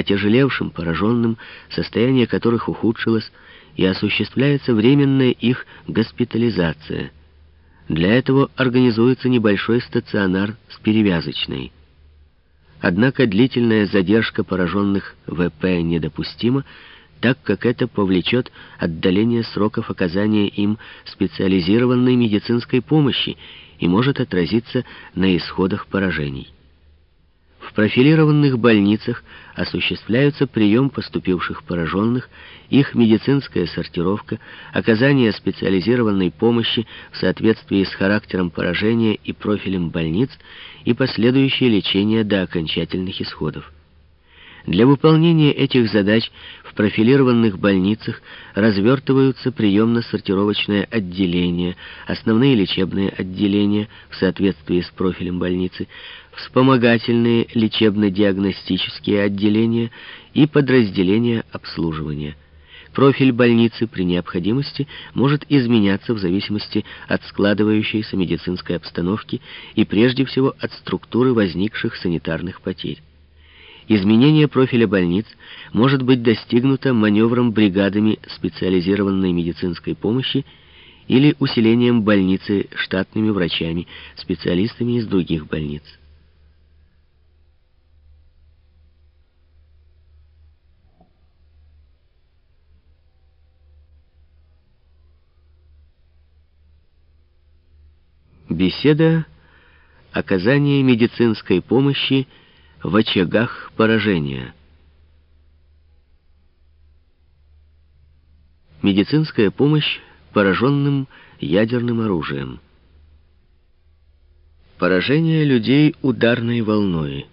отяжелевшим пораженным, состояние которых ухудшилось, и осуществляется временная их госпитализация. Для этого организуется небольшой стационар с перевязочной. Однако длительная задержка пораженных ВП недопустима, так как это повлечет отдаление сроков оказания им специализированной медицинской помощи и может отразиться на исходах поражений. В профилированных больницах осуществляются прием поступивших пораженных, их медицинская сортировка, оказание специализированной помощи в соответствии с характером поражения и профилем больниц и последующее лечение до окончательных исходов. Для выполнения этих задач в профилированных больницах развертываются приемно-сортировочное отделение, основные лечебные отделения в соответствии с профилем больницы, вспомогательные лечебно-диагностические отделения и подразделения обслуживания. Профиль больницы при необходимости может изменяться в зависимости от складывающейся медицинской обстановки и прежде всего от структуры возникших санитарных потерь. Изменение профиля больниц может быть достигнуто маневром бригадами специализированной медицинской помощи или усилением больницы штатными врачами, специалистами из других больниц. Беседа «Оказание медицинской помощи» в очагах поражения. Медицинская помощь пораженным ядерным оружием. Поражение людей ударной волной.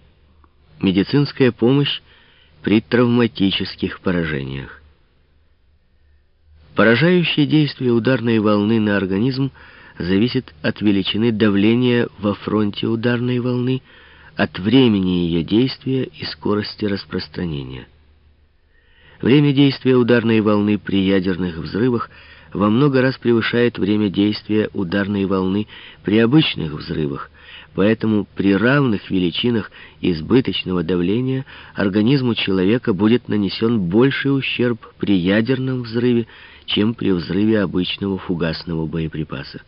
Медицинская помощь при травматических поражениях. Поражающее действие ударной волны на организм зависит от величины давления во фронте ударной волны, от времени ее действия и скорости распространения. Время действия ударной волны при ядерных взрывах во много раз превышает время действия ударной волны при обычных взрывах, поэтому при равных величинах избыточного давления организму человека будет нанесен больший ущерб при ядерном взрыве, чем при взрыве обычного фугасного боеприпаса.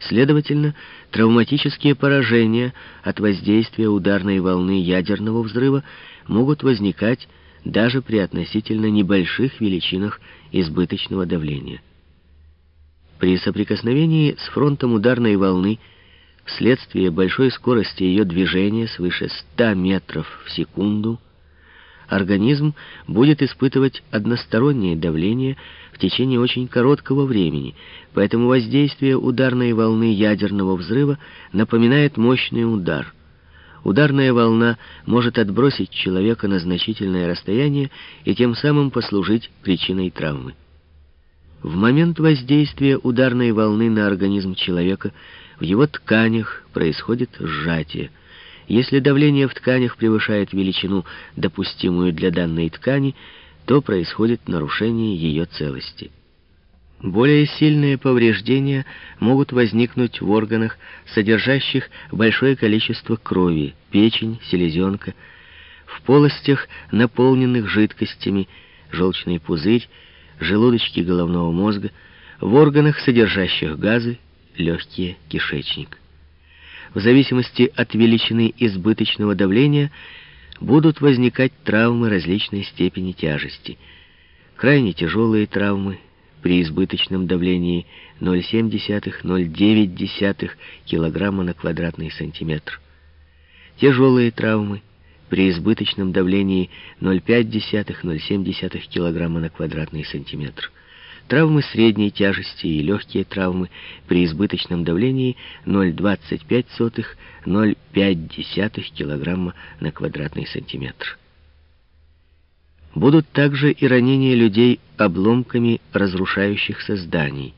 Следовательно, травматические поражения от воздействия ударной волны ядерного взрыва могут возникать даже при относительно небольших величинах избыточного давления. При соприкосновении с фронтом ударной волны вследствие большой скорости ее движения свыше 100 метров в секунду организм будет испытывать одностороннее давление в течение очень короткого времени, поэтому воздействие ударной волны ядерного взрыва напоминает мощный удар. Ударная волна может отбросить человека на значительное расстояние и тем самым послужить причиной травмы. В момент воздействия ударной волны на организм человека в его тканях происходит сжатие – если давление в тканях превышает величину, допустимую для данной ткани, то происходит нарушение ее целости. Более сильные повреждения могут возникнуть в органах, содержащих большое количество крови, печень, селезенка, в полостях, наполненных жидкостями, желчный пузырь, желудочки головного мозга, в органах, содержащих газы, легкие, кишечник в зависимости от величины избыточного давления, будут возникать травмы различной степени тяжести. Крайне тяжелые травмы при избыточном давлении 0,7-0,9 кг на квадратный сантиметр. Тяжелые травмы при избыточном давлении 0,5-0,7 кг на квадратный сантиметр травмы средней тяжести и легкие травмы при избыточном давлении 0,25-0,5 кг на квадратный сантиметр. Будут также и ранения людей обломками разрушающихся зданий.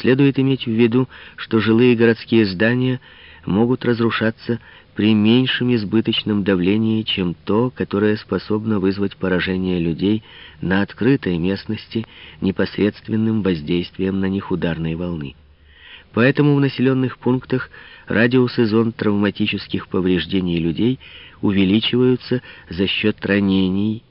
Следует иметь в виду, что жилые городские здания могут разрушаться при меньшем избыточном давлении, чем то, которое способно вызвать поражение людей на открытой местности непосредственным воздействием на них ударной волны. Поэтому в населенных пунктах радиус и зон травматических повреждений людей увеличиваются за счет ранений,